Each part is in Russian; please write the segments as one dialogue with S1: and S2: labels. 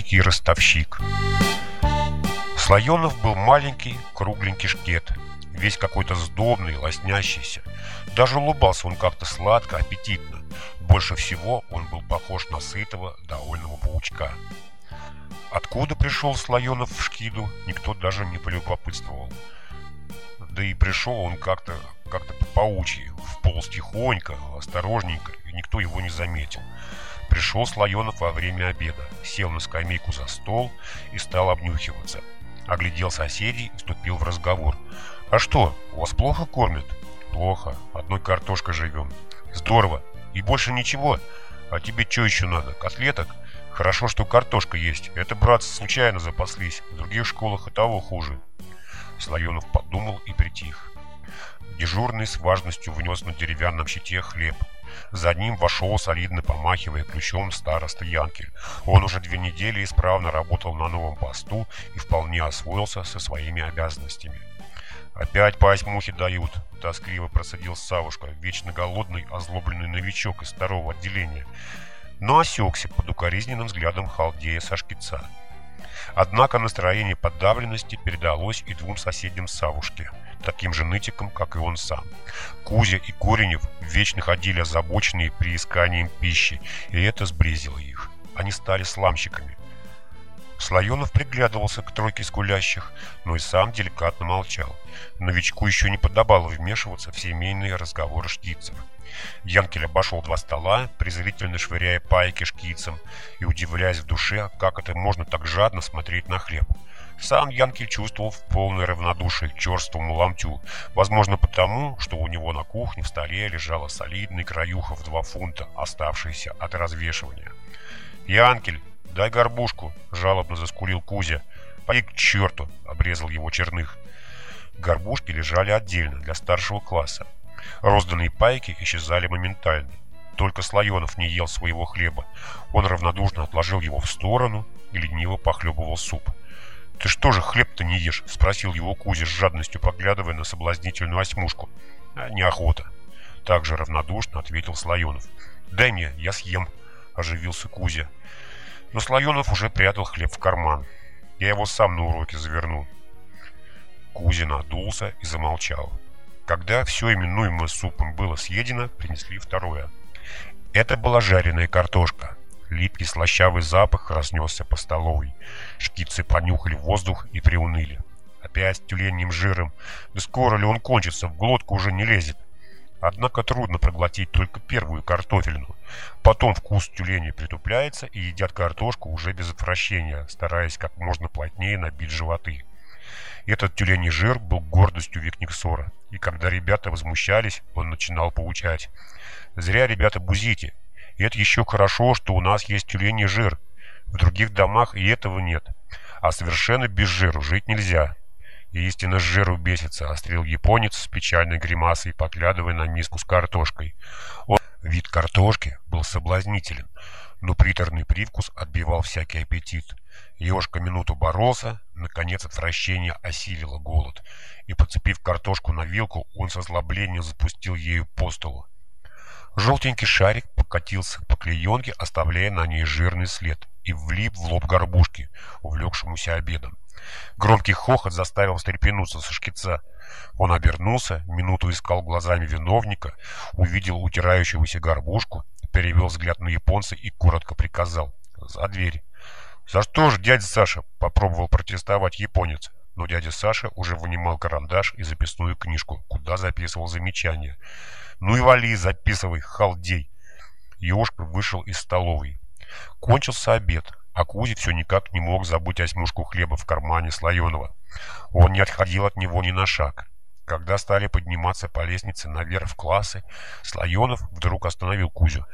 S1: великий ростовщик. Слоенов был маленький, кругленький шкет, весь какой-то сдобный, лоснящийся. Даже улыбался он как-то сладко, аппетитно. Больше всего он был похож на сытого, довольного паучка. Откуда пришел Слоенов в Шкиду, никто даже не полюбопытствовал. Да и пришел он как-то как-то по паучьи, вполз тихонько, осторожненько, и никто его не заметил. Пришел Слоенов во время обеда, сел на скамейку за стол и стал обнюхиваться. Оглядел соседей и вступил в разговор. «А что, вас плохо кормят?» «Плохо. Одной картошкой живем». «Здорово. И больше ничего. А тебе что еще надо? Котлеток? Хорошо, что картошка есть. Это, братцы, случайно запаслись. В других школах и того хуже. Слоенов подумал и притих. Дежурный с важностью внес на деревянном щите хлеб. За ним вошел, солидно помахивая ключом староста Янкель. Он уже две недели исправно работал на новом посту и вполне освоился со своими обязанностями. «Опять по осьмухе дают», — тоскливо просадил Савушка, вечно голодный, озлобленный новичок из второго отделения, но осекся под укоризненным взглядом халдея со шкица. Однако настроение подавленности передалось и двум соседям Савушке, таким же нытикам, как и он сам. Кузя и Коренев вечно ходили озабоченные приисканием пищи, и это сблизило их. Они стали сламщиками, Слоенов приглядывался к тройке скулящих, но и сам деликатно молчал. Новичку еще не подобало вмешиваться в семейные разговоры шкицев. Янкель обошел два стола, презрительно швыряя пайки шкицам и удивляясь в душе, как это можно так жадно смотреть на хлеб. Сам Янкель чувствовал полное равнодушие к черствому ломтю, возможно потому, что у него на кухне в столе лежала солидный краюха в два фунта, оставшаяся от развешивания. «Янкель, «Дай горбушку!» — жалобно заскулил Кузя. «Поди к черту!» — обрезал его черных. Горбушки лежали отдельно для старшего класса. Розданные пайки исчезали моментально. Только Слоенов не ел своего хлеба. Он равнодушно отложил его в сторону и лениво похлебывал суп. «Ты что же хлеб-то не ешь?» — спросил его Кузя с жадностью, поглядывая на соблазнительную осьмушку. «А, «Неохота». Также равнодушно ответил Слоенов. «Дай мне, я съем», — оживился Кузя. Но Слоенов уже прятал хлеб в карман. Я его сам на уроке заверну. Кузя надулся и замолчал. Когда все именуемое супом было съедено, принесли второе. Это была жареная картошка. Липкий слащавый запах разнесся по столовой. Шкицы понюхали воздух и приуныли. Опять тюленьим жиром. Да скоро ли он кончится, в глотку уже не лезет. Однако трудно проглотить только первую картофельную. Потом вкус тюленей притупляется и едят картошку уже без отвращения, стараясь как можно плотнее набить животы. Этот тюленей жир был гордостью Викниксора, и когда ребята возмущались, он начинал поучать. «Зря ребята бузите. И это еще хорошо, что у нас есть тюленей жир. В других домах и этого нет. А совершенно без жира жить нельзя. И истинно с жиру бесится, острил японец с печальной гримасой, поглядывая на миску с картошкой. Он, вид картошки был соблазнителен, но приторный привкус отбивал всякий аппетит. Ежка минуту боролся, наконец отвращение осилило голод, и, подцепив картошку на вилку, он со злоблением запустил ею по столу. Желтенький шарик покатился по клеенке, оставляя на ней жирный след, и влип в лоб горбушки, увлекшемуся обедом. Громкий хохот заставил встрепенуться со шкица. Он обернулся, минуту искал глазами виновника, увидел утирающегося горбушку, перевел взгляд на японца и коротко приказал «За дверь». «За что же, дядя Саша?» — попробовал протестовать японец. Но дядя Саша уже вынимал карандаш и записную книжку, куда записывал замечания. «Ну и вали, записывай, халдей!» Ёшка вышел из столовой. Кончился обед. А Кузя все никак не мог забыть осьмушку хлеба в кармане Слоенова. Он не отходил от него ни на шаг. Когда стали подниматься по лестнице наверх в классы, Слоенов вдруг остановил Кузю.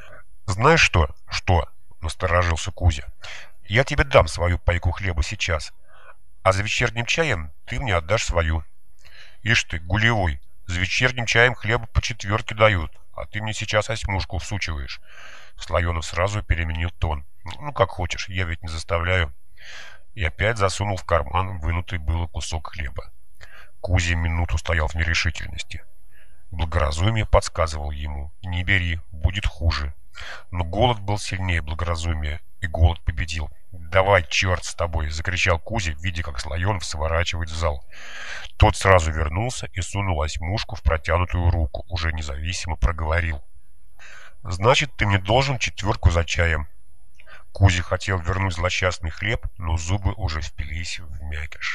S1: «Знаешь что?» «Что?» – насторожился Кузя. «Я тебе дам свою пайку хлеба сейчас, а за вечерним чаем ты мне отдашь свою». «Ишь ты, гулевой, за вечерним чаем хлеба по четверке дают, а ты мне сейчас осьмушку всучиваешь». Слоенов сразу переменил тон. Ну, как хочешь, я ведь не заставляю. И опять засунул в карман вынутый было кусок хлеба. Кузя минуту стоял в нерешительности. Благоразумие подсказывал ему. Не бери, будет хуже. Но голод был сильнее благоразумия, и голод победил. «Давай, черт с тобой!» — закричал Кузя, видя, как Слоенов сворачивает в зал. Тот сразу вернулся и сунул осьмушку в протянутую руку, уже независимо проговорил. «Значит, ты мне должен четверку за чаем». Кузя хотел вернуть злосчастный хлеб, но зубы уже впились в мякиш.